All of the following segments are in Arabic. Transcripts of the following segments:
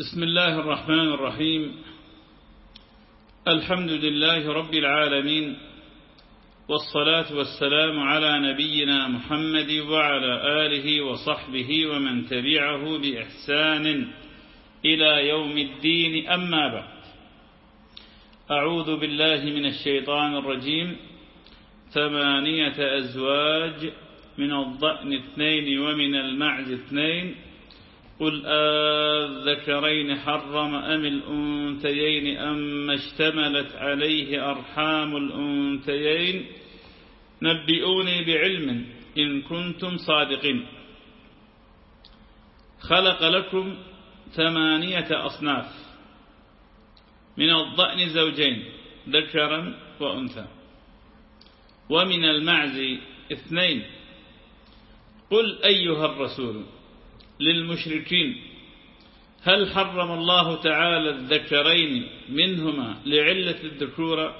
بسم الله الرحمن الرحيم. الحمد لله رب العالمين والصلاة والسلام على نبينا محمد وعلى آله وصحبه ومن تبعه بإحسان إلى يوم الدين. أما بعد أعوذ بالله من الشيطان الرجيم. ثمانية أزواج من الضأن اثنين ومن المعز اثنين. قل آذكرين حرم أم الأنثيين أم اشتملت عليه أرحام الأنثيين نبئوني بعلم إن كنتم صادقين. خلق لكم ثمانية أصناف من الضأن زوجين ذكرا وأنثى. ومن المعز اثنين. قل أيها الرسول للمشركين. هل حرم الله تعالى الذكرين منهما لعلة الذكورة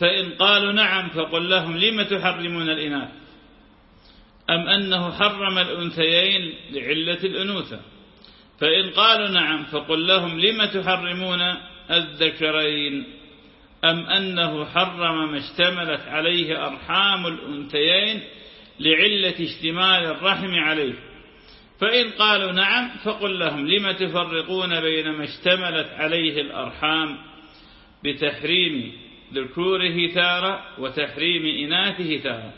فإن قالوا نعم فقل لهم لم تحرمون الإناث؟ أم أنه حرم الأنثيين لعلة الأنوثة؟ فإن قالوا نعم فقل لهم لم تحرمون الذكرين؟ أم أنه حرم ما اشتملت عليه أرحام الأنثيين لعلة اشتمال الرحم عليه؟ فإن قالوا نعم فقل لهم لم تفرقون بين ما اشتملت عليه الأرحام بتحريم ذكوره تارة وتحريم إناثه تارة؟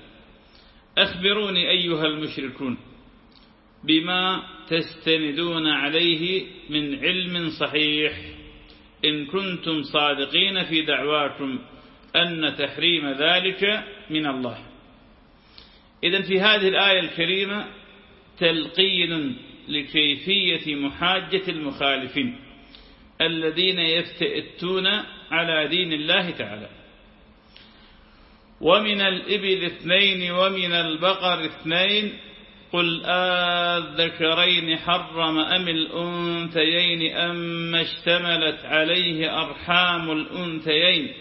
أخبروني أيها المشركون بما تستندون عليه من علم صحيح. إن كنتم صادقين في دعواكم أن تحريم ذلك من الله. إذا في هذه الآية الكريمة تلقين لكيفية محاجة المخالفين الذين يفتئتون على دين الله تعالى. ومن الإبل اثنين ومن البقر اثنين قل آذكرين حرم أم الأنثيين أم اشتملت عليه أرحام الأنثيين.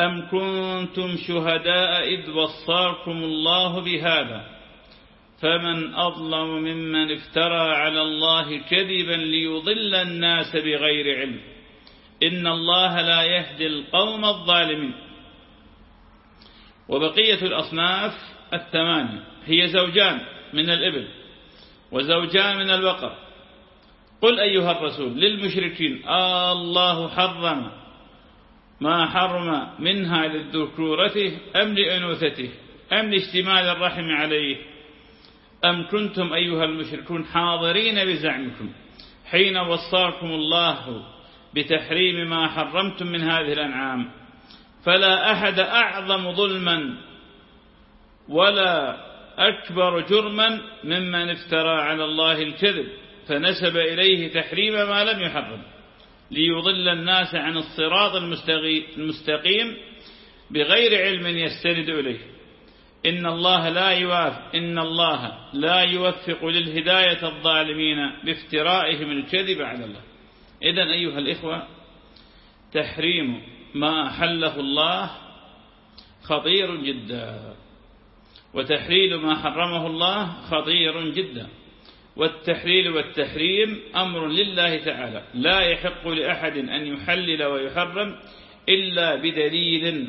أم كنتم شهداء إذ وصاكم الله بهذا؟ فمن أظلم ممن افترى على الله كذبا ليضل الناس بغير علم. إن الله لا يهدي القوم الظالمين. وبقية الأصناف الثمانية هي زوجان من الإبل وزوجان من البقر. قل أيها الرسول للمشركين آه الله حرم ما حرم منها للذكورته أم لأنوثته أم لاشتمال الرحم عليه؟ أم كنتم أيها المشركون حاضرين بزعمكم حين وصاكم الله بتحريم ما حرمتم من هذه الأنعام؟ فلا أحد أعظم ظلما ولا أكبر جرما ممن افترى على الله الكذب فنسب إليه تحريم ما لم يحرم ليضل الناس عن الصراط المستقيم بغير علم يستند إليه. إن الله لا يوافق إن الله لا يوفق للهداية الظالمين بافترائهم الكذب على الله. إذن أيها الإخوة تحريم ما أحله الله خطير جدا وتحليل ما حرمه الله خطير جدا. والتحليل والتحريم أمر لله تعالى لا يحق لأحد أن يحلل ويحرم إلا بدليل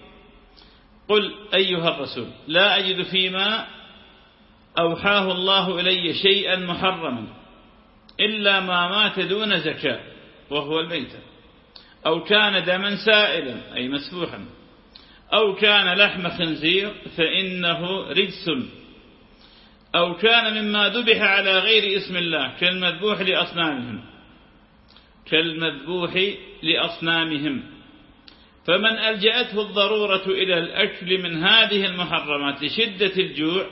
قل أيها الرسول لا أجد فيما أوحاه الله إلي شيئا محرما إلا ما مات دون زكاة وهو الميت أو كان دما سائلا أي مسفوحا. أو كان لحم خنزير فإنه رجس. أو كان مما ذبح على غير اسم الله كالمذبوح لأصنامهم. كالمذبوح لأصنامهم. فمن ألجأته الضرورة إلى الأكل من هذه المحرمات لشدة الجوع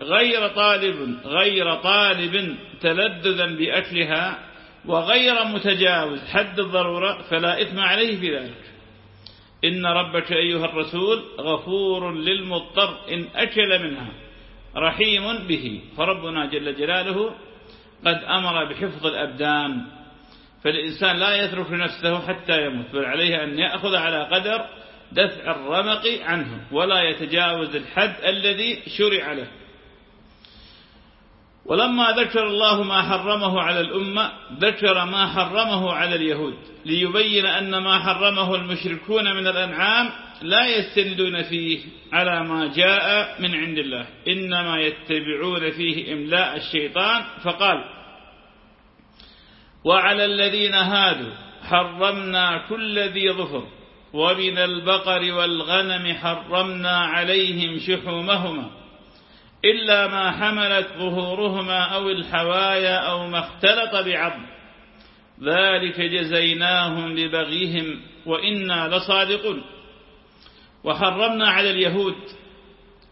غير طالب غير طالب تلذذا بأكلها وغير متجاوز حد الضرورة فلا إثم عليه في ذلك إن ربك أيها الرسول غفور للمضطر إن أكل منها رحيم به. فربنا جل جلاله قد أمر بحفظ الأبدان فالإنسان لا يترك نفسه حتى يموت بل عليه أن يأخذ على قدر دفع الرمق عنه ولا يتجاوز الحد الذي شرع له. ولما ذكر الله ما حرمه على الأمة ذكر ما حرمه على اليهود ليبين أن ما حرمه المشركون من الأنعام لا يستندون فيه على ما جاء من عند الله إنما يتبعون فيه إملاء الشيطان. فقال وعلى الذين هادوا حرمنا كل ذي ظفر ومن البقر والغنم حرمنا عليهم شحومهما إلا ما حملت ظهورهما أو الحوايا أو ما اختلط بعظم ذلك جزيناهم ببغيهم وإنا لصادقون. وحرمنا على اليهود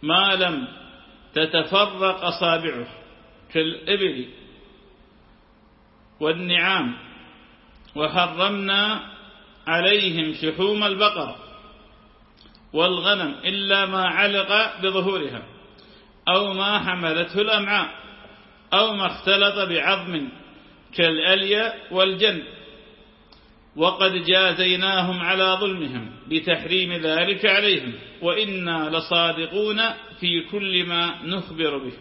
ما لم تتفرق أصابعه كالإبل والنعام وحرمنا عليهم شحوم البقر والغنم إلا ما علق بظهورها أو ما حملته الأمعاء أو ما اختلط بعظم كالألية والجن وقد جازيناهم على ظلمهم بتحريم ذلك عليهم وإنا لصادقون في كل ما نخبر به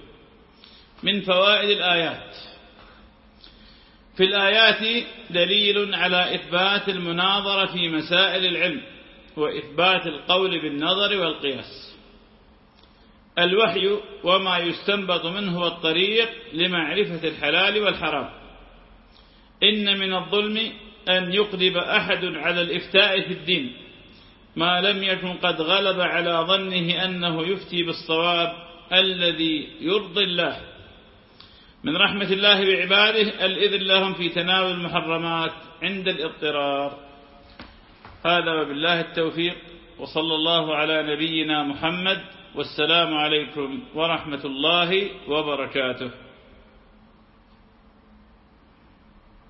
من فوائد الآيات في الآيات دليل على إثبات المناظرة في مسائل العلم وإثبات القول بالنظر والقياس. الوحي وما يستنبط منه هو الطريق لمعرفة الحلال والحرام. إن من الظلم أن يقلب أحد على الإفتاء في الدين. ما لم يكن قد غلب على ظنه أنه يفتي بالصواب الذي يرضي الله. من رحمة الله بعباده الإذن لهم في تناول المحرمات عند الاضطرار. هذا وبالله التوفيق وصلى الله على نبينا محمد والسلام عليكم ورحمة الله وبركاته.